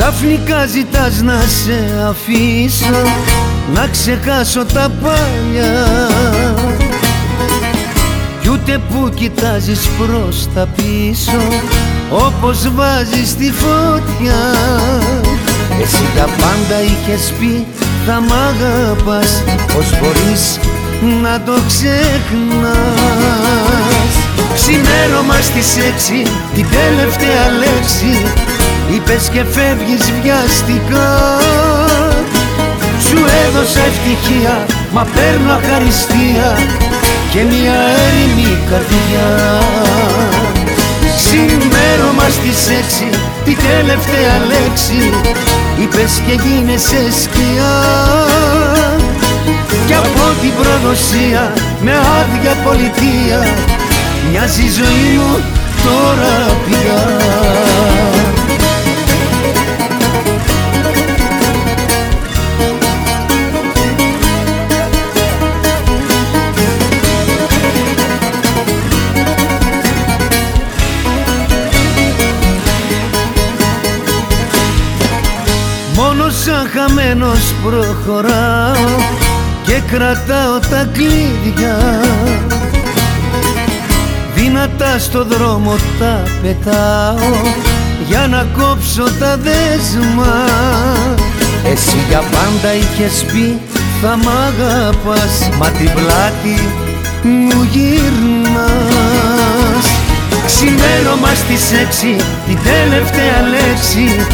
Ξαφνικά ζητάς να σε αφήσω Να ξεχάσω τα παλιά Κι ούτε που κοιτάζεις προς τα πίσω Όπως βάζεις τη φωτιά. Εσύ τα πάντα είχες πει θα μ' αγαπάς Πώς μπορείς να το ξεχνάς. Ξημέρωμα στις έξι την τελευταία λέξη Είπες και φεύγεις βιαστικά. Σου έδωσα ευτυχία μα παίρνω αχαριστία Και μια έρημη καρδιά. Ξημέρωμα στις έξι την τελευταία λέξη. Είπες και γίνεσαι σκιά. Κι από την προδοσία με άδεια πολιτεία Μοιάζει η ζωή μου τώρα πια σαν χαμένος προχωράω και κρατάω τα κλείδια Δυνατά στο δρόμο τα πετάω για να κόψω τα δέσμα. Εσύ για πάντα είχες πει θα μ' αγαπάς Μα την πλάτη μου γυρνάς Ξημέρωμα στις έξι την τελευταία λέξη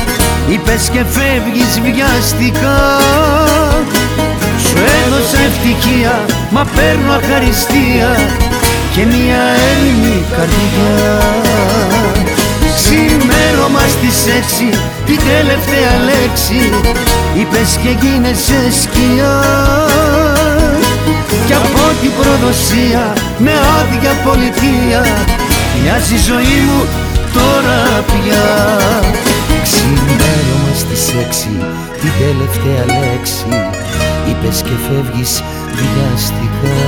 Είπες και φεύγεις βιαστικά Σου έδωσα ευτυχία μα παίρνω αχαριστία Και μια έρημη καρδιά. Ξημέρωμα στις έξι την τελευταία λέξη. Είπες και γίνεσαι σκιά. Κι από την προδοσία με άδεια πολιτεία Μοιάζει η ζωή μου τώρα πια. Ξημέρωμα στις έξι την τελευταία λέξη. Είπες και φεύγεις βιαστικά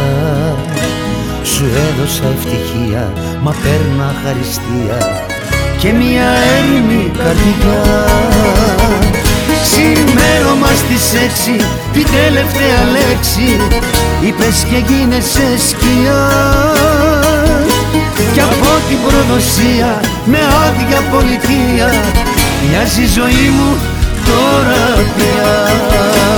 Σου έδωσα ευτυχία μα παίρνω αχαριστία Και μια έρημη καρδιά. Ξημέρωμα στις έξι την τελευταία λέξη. Είπες και γίνεσαι σκιά. Κι από την προδοσία με άδεια πολιτεία Μοιάζει η ζωή μου τώρα πια